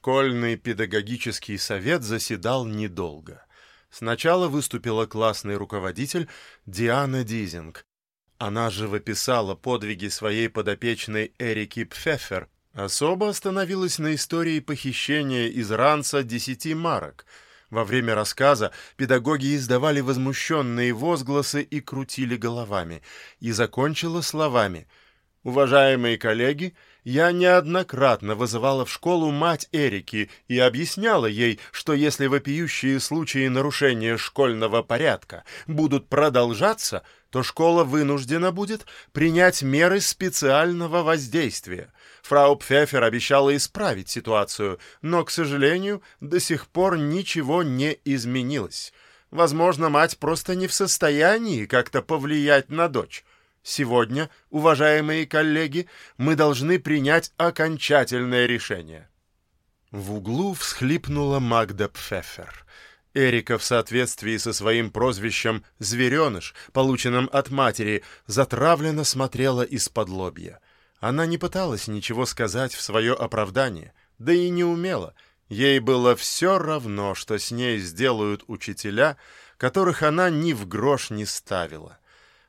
Школьный педагогический совет заседал недолго. Сначала выступила классный руководитель Диана Дизинг. Она живописала подвиги своей подопечной Эрики Пфеффер, особо остановилась на истории похищения из ранца десяти марок. Во время рассказа педагоги издавали возмущенные возгласы и крутили головами, и закончила словами «Уважаемые коллеги, я неоднократно вызывала в школу мать Эрики и объясняла ей, что если вопиющие случаи нарушения школьного порядка будут продолжаться, то школа вынуждена будет принять меры специального воздействия. Фрау Пфефер обещала исправить ситуацию, но, к сожалению, до сих пор ничего не изменилось. Возможно, мать просто не в состоянии как-то повлиять на дочь. Сегодня, уважаемые коллеги, мы должны принять окончательное решение. В углу всхлипнула Магда Пфеффер. Эрика в соответствии со своим прозвищем «Звереныш», полученным от матери, затравленно смотрела из-под лобья. Она не пыталась ничего сказать в свое оправдание, да и не умела. Ей было все равно, что с ней сделают учителя, которых она ни в грош не ставила.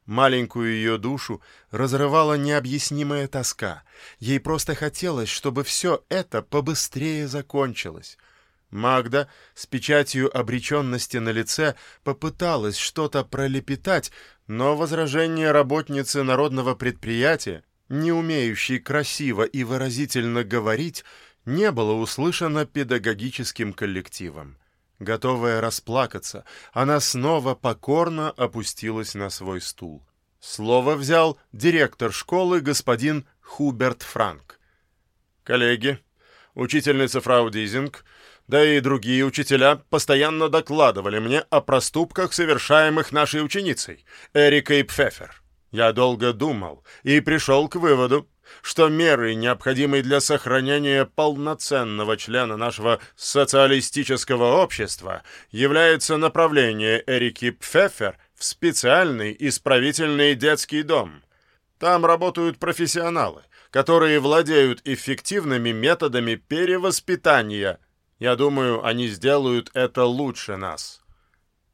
Маленькую ее душу разрывала необъяснимая тоска. Ей просто хотелось, чтобы все это побыстрее закончилось. Магда с печатью обреченности на лице попыталась что-то пролепетать, но возражение работницы народного предприятия, не умеющей красиво и выразительно говорить, не было услышано педагогическим коллективом. Готовая расплакаться, она снова покорно опустилась на свой стул. Слово взял директор школы господин Хуберт Франк. «Коллеги, учительница фрау Дизинг, да и другие учителя постоянно докладывали мне о проступках, совершаемых нашей ученицей, Эрикой Пфефер. Я долго думал и пришел к выводу, что меры, необходимые для сохранения полноценного члена нашего социалистического общества, является направление Эрики Пфеффер в специальный исправительный детский дом. Там работают профессионалы, которые владеют эффективными методами перевоспитания. Я думаю, они сделают это лучше нас.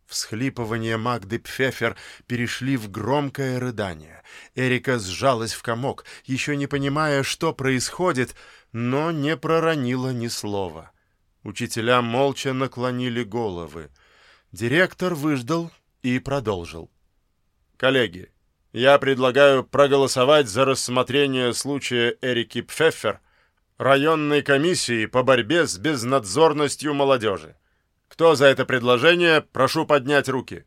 Всхлипывания Магды Пфефер перешли в громкое рыдание. Эрика сжалась в комок, еще не понимая, что происходит, но не проронила ни слова. Учителя молча наклонили головы. Директор выждал и продолжил. «Коллеги, я предлагаю проголосовать за рассмотрение случая Эрики Пфефер районной комиссии по борьбе с безнадзорностью молодежи. Кто за это предложение, прошу поднять руки».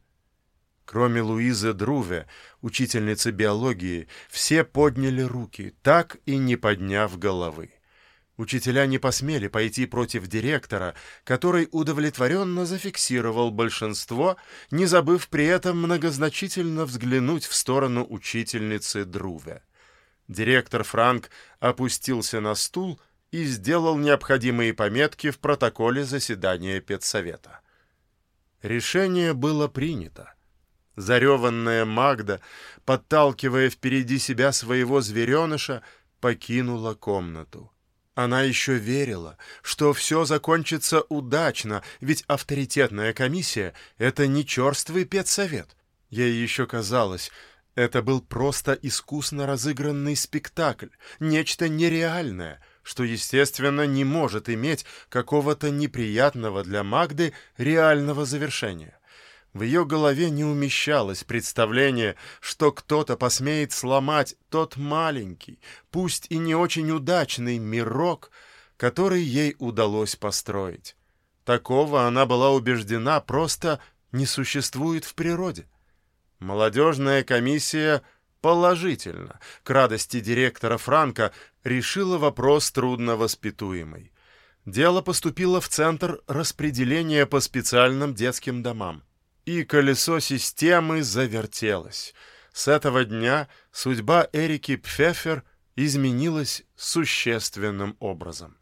Кроме Луизы Друве, учительницы биологии, все подняли руки, так и не подняв головы. Учителя не посмели пойти против директора, который удовлетворенно зафиксировал большинство, не забыв при этом многозначительно взглянуть в сторону учительницы Друве. Директор Франк опустился на стул и сделал необходимые пометки в протоколе заседания педсовета. Решение было принято. Зареванная Магда, подталкивая впереди себя своего звереныша, покинула комнату. Она еще верила, что все закончится удачно, ведь авторитетная комиссия — это не черствый педсовет. Ей еще казалось, это был просто искусно разыгранный спектакль, нечто нереальное, что, естественно, не может иметь какого-то неприятного для Магды реального завершения. В ее голове не умещалось представление, что кто-то посмеет сломать тот маленький, пусть и не очень удачный мирок, который ей удалось построить. Такого она была убеждена просто не существует в природе. Молодежная комиссия положительно, к радости директора Франка, решила вопрос трудновоспитуемый. Дело поступило в Центр распределения по специальным детским домам и колесо системы завертелось. С этого дня судьба Эрики Пфеффер изменилась существенным образом.